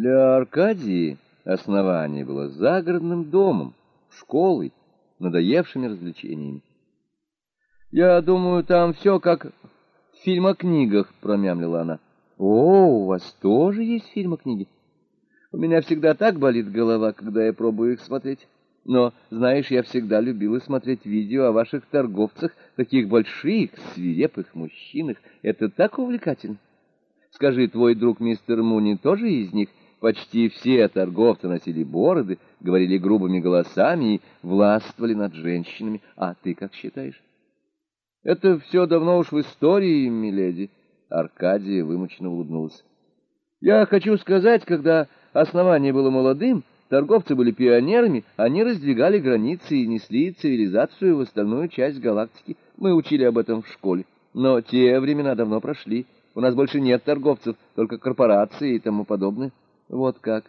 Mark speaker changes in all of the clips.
Speaker 1: Для Аркадии основание было загородным домом, школой, надоевшими развлечениями. «Я думаю, там все как в фильмокнигах», — промямлила она. «О, у вас тоже есть фильмокниги?» «У меня всегда так болит голова, когда я пробую их смотреть. Но, знаешь, я всегда любила смотреть видео о ваших торговцах, таких больших, свирепых мужчинах. Это так увлекательно. Скажи, твой друг мистер Муни тоже из них?» Почти все торговцы носили бороды, говорили грубыми голосами и властвовали над женщинами. А ты как считаешь? Это все давно уж в истории, миледи. Аркадия вымученно улыбнулась. Я хочу сказать, когда основание было молодым, торговцы были пионерами, они раздвигали границы и несли цивилизацию в остальную часть галактики. Мы учили об этом в школе. Но те времена давно прошли. У нас больше нет торговцев, только корпорации и тому подобное. Вот как.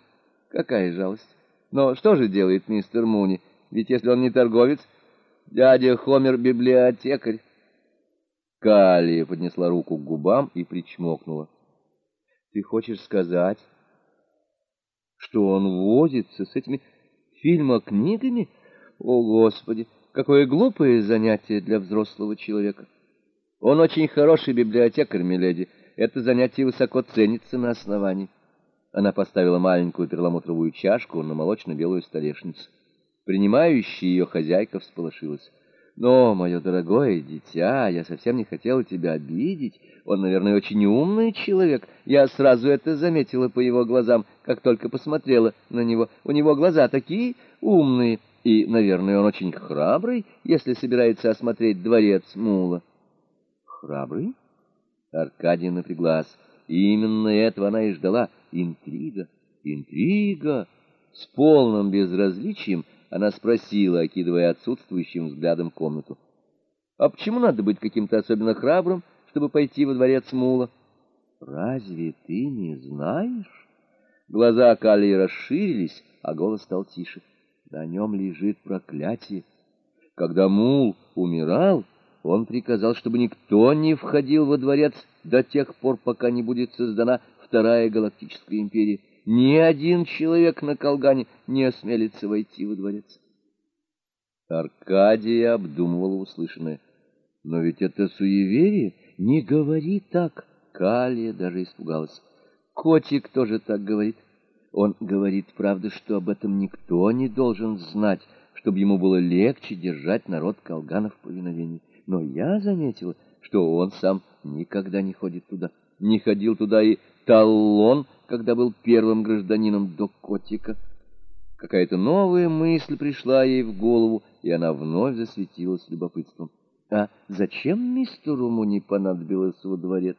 Speaker 1: Какая жалость. Но что же делает мистер Муни? Ведь если он не торговец, дядя Хомер — библиотекарь. Калия поднесла руку к губам и причмокнула. Ты хочешь сказать, что он возится с этими фильмокнигами? О, Господи, какое глупое занятие для взрослого человека. Он очень хороший библиотекарь, миледи. Это занятие высоко ценится на основании. Она поставила маленькую перламутровую чашку на молочно-белую столешницу. Принимающая ее хозяйка всполошилась. «Но, мое дорогое дитя, я совсем не хотела тебя обидеть. Он, наверное, очень умный человек. Я сразу это заметила по его глазам, как только посмотрела на него. У него глаза такие умные, и, наверное, он очень храбрый, если собирается осмотреть дворец Мула». «Храбрый?» Аркадий напряглась. Именно этого она и ждала. Интрига, интрига. С полным безразличием она спросила, окидывая отсутствующим взглядом комнату. «А почему надо быть каким-то особенно храбрым, чтобы пойти во дворец Мула?» «Разве ты не знаешь?» Глаза Калии расширились, а голос стал тише. «На нем лежит проклятие. Когда Мул умирал, он приказал, чтобы никто не входил во дворец до тех пор, пока не будет создана Вторая Галактическая империя. Ни один человек на Колгане не осмелится войти во дворец. Аркадия обдумывала услышанное. Но ведь это суеверие. Не говори так. Калия даже испугалась. Котик тоже так говорит. Он говорит, правда, что об этом никто не должен знать, чтобы ему было легче держать народ Колгана в повиновении. Но я заметила, что он сам никогда не ходит туда. Не ходил туда и Таллон, когда был первым гражданином до котика. Какая-то новая мысль пришла ей в голову, и она вновь засветилась любопытством. А зачем мистеру Муни понадобилось во дворец?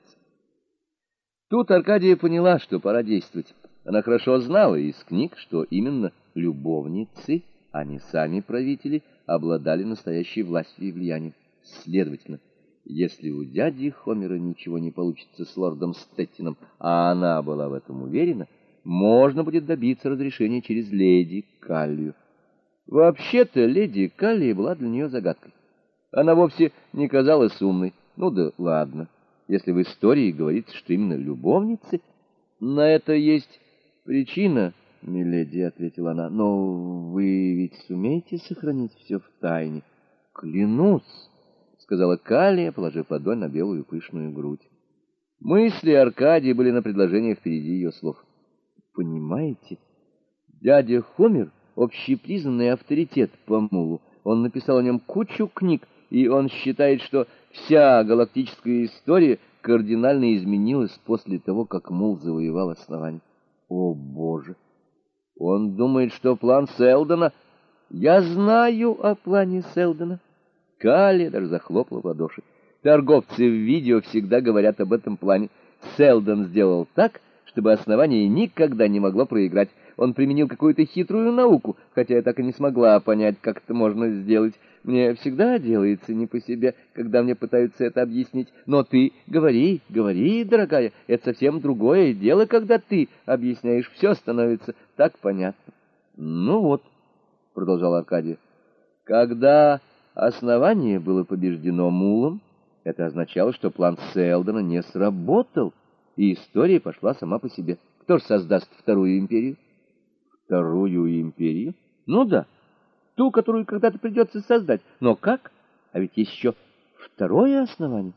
Speaker 1: Тут Аркадия поняла, что пора действовать. Она хорошо знала из книг, что именно любовницы, а не сами правители, обладали настоящей властью и влиянием. Следовательно, если у дяди Хомера ничего не получится с лордом Стеттином, а она была в этом уверена, можно будет добиться разрешения через леди Каллию. Вообще-то леди Каллия была для нее загадкой. Она вовсе не казалась умной. Ну да ладно, если в истории говорится, что именно любовницы, на это есть причина, — миледи, — ответила она, — но вы ведь сумеете сохранить все в тайне? Клянусь! Сказала Калия, положив ладонь на белую пышную грудь. Мысли Аркадии были на предложение впереди ее слов. «Понимаете, дядя Хомер — общепризнанный авторитет по Мулу. Он написал о нем кучу книг, и он считает, что вся галактическая история кардинально изменилась после того, как Мул завоевал основание. О, Боже! Он думает, что план Селдона... Я знаю о плане Селдона. Калия даже захлопала в ладоши. Торговцы в видео всегда говорят об этом плане. Селдон сделал так, чтобы основание никогда не могло проиграть. Он применил какую-то хитрую науку, хотя я так и не смогла понять, как это можно сделать. Мне всегда делается не по себе, когда мне пытаются это объяснить. Но ты говори, говори, дорогая, это совсем другое дело, когда ты объясняешь, все становится так понятно. Ну вот, продолжал Аркадий, когда Основание было побеждено Мулом. Это означало, что план Селдона не сработал, и история пошла сама по себе. Кто же создаст вторую империю?
Speaker 2: Вторую империю?
Speaker 1: Ну да, ту, которую когда-то придется создать. Но как? А ведь еще второе основание.